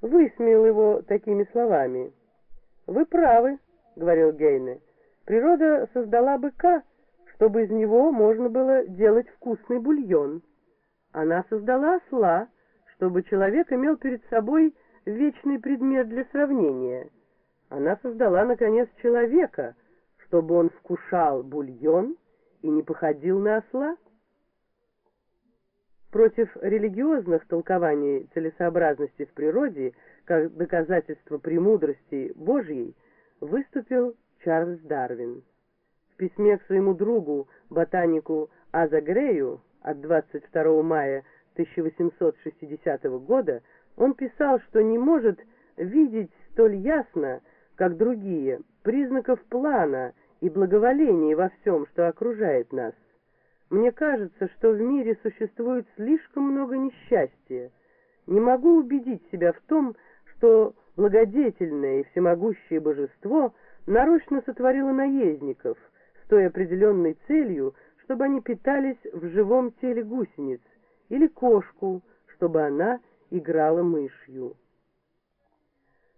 высмеял его такими словами. «Вы правы», — говорил Гейне, — «природа создала быка, чтобы из него можно было делать вкусный бульон. Она создала осла, чтобы человек имел перед собой вечный предмет для сравнения. Она создала, наконец, человека, чтобы он вкушал бульон и не походил на осла. Против религиозных толкований целесообразности в природе, как доказательство премудрости Божьей, выступил Чарльз Дарвин. В письме к своему другу, ботанику Аза Грею от 22 мая 1860 года, он писал, что не может видеть столь ясно, как другие, признаков плана и благоволения во всем, что окружает нас. Мне кажется, что в мире существует слишком много несчастья. Не могу убедить себя в том, что благодетельное и всемогущее божество нарочно сотворило наездников с той определенной целью, чтобы они питались в живом теле гусениц, или кошку, чтобы она играла мышью.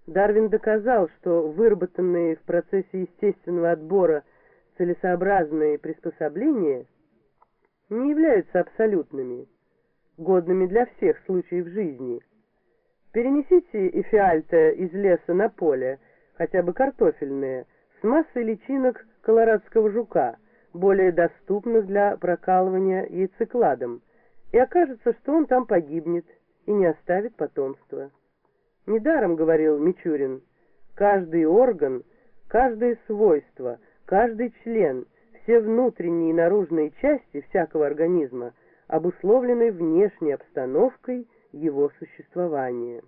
Дарвин доказал, что выработанные в процессе естественного отбора целесообразные приспособления не являются абсолютными, годными для всех случаев жизни. Перенесите эфиальта из леса на поле, хотя бы картофельное, с массой личинок колорадского жука, более доступных для прокалывания яйцекладом, и окажется, что он там погибнет и не оставит потомства. Недаром говорил Мичурин, каждый орган, каждое свойство, каждый член, все внутренние и наружные части всякого организма обусловлены внешней обстановкой его существования.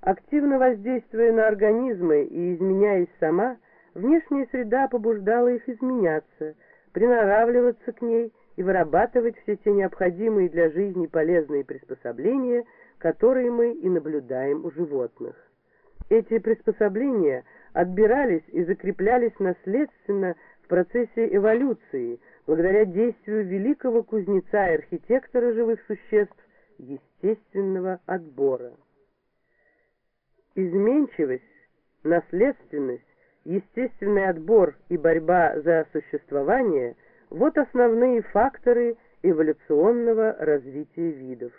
Активно воздействуя на организмы и изменяясь сама, внешняя среда побуждала их изменяться, приноравливаться к ней и вырабатывать все те необходимые для жизни полезные приспособления – которые мы и наблюдаем у животных. Эти приспособления отбирались и закреплялись наследственно в процессе эволюции, благодаря действию великого кузнеца и архитектора живых существ естественного отбора. Изменчивость, наследственность, естественный отбор и борьба за существование – вот основные факторы эволюционного развития видов.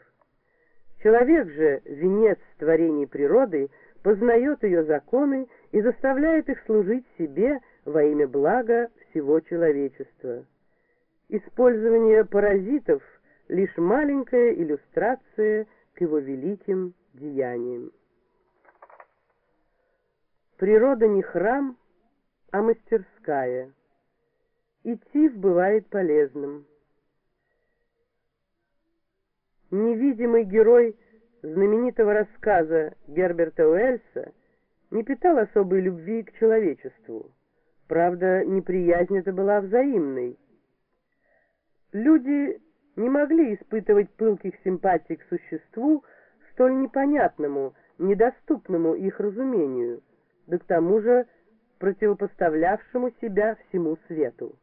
Человек же, венец творений природы, познает ее законы и заставляет их служить себе во имя блага всего человечества. Использование паразитов – лишь маленькая иллюстрация к его великим деяниям. Природа не храм, а мастерская. Идти бывает полезным. невидимый герой знаменитого рассказа Герберта Уэльса не питал особой любви к человечеству. Правда, неприязнь эта была взаимной. Люди не могли испытывать пылких симпатий к существу, столь непонятному, недоступному их разумению, да к тому же противопоставлявшему себя всему свету.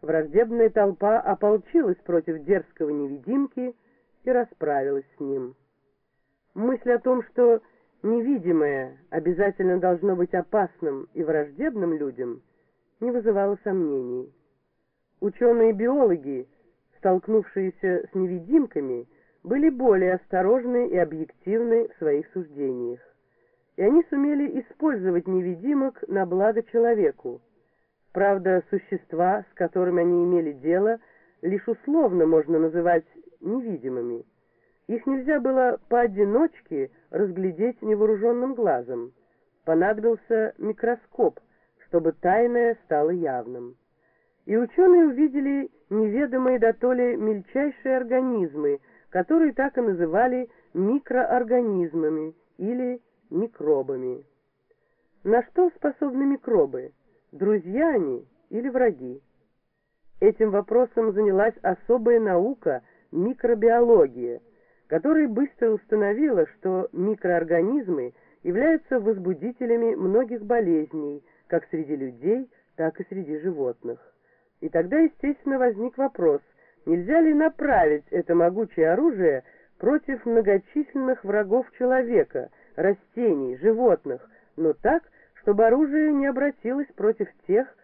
Враждебная толпа ополчилась против дерзкого невидимки, и расправилась с ним. Мысль о том, что невидимое обязательно должно быть опасным и враждебным людям, не вызывала сомнений. Ученые-биологи, столкнувшиеся с невидимками, были более осторожны и объективны в своих суждениях. И они сумели использовать невидимок на благо человеку. Правда, существа, с которыми они имели дело, лишь условно можно называть невидимыми. Их нельзя было поодиночке разглядеть невооруженным глазом. Понадобился микроскоп, чтобы тайное стало явным. И ученые увидели неведомые дотоле мельчайшие организмы, которые так и называли микроорганизмами или микробами. На что способны микробы? Друзья они или враги? Этим вопросом занялась особая наука – микробиология, которая быстро установила, что микроорганизмы являются возбудителями многих болезней, как среди людей, так и среди животных. И тогда, естественно, возник вопрос, нельзя ли направить это могучее оружие против многочисленных врагов человека, растений, животных, но так, чтобы оружие не обратилось против тех,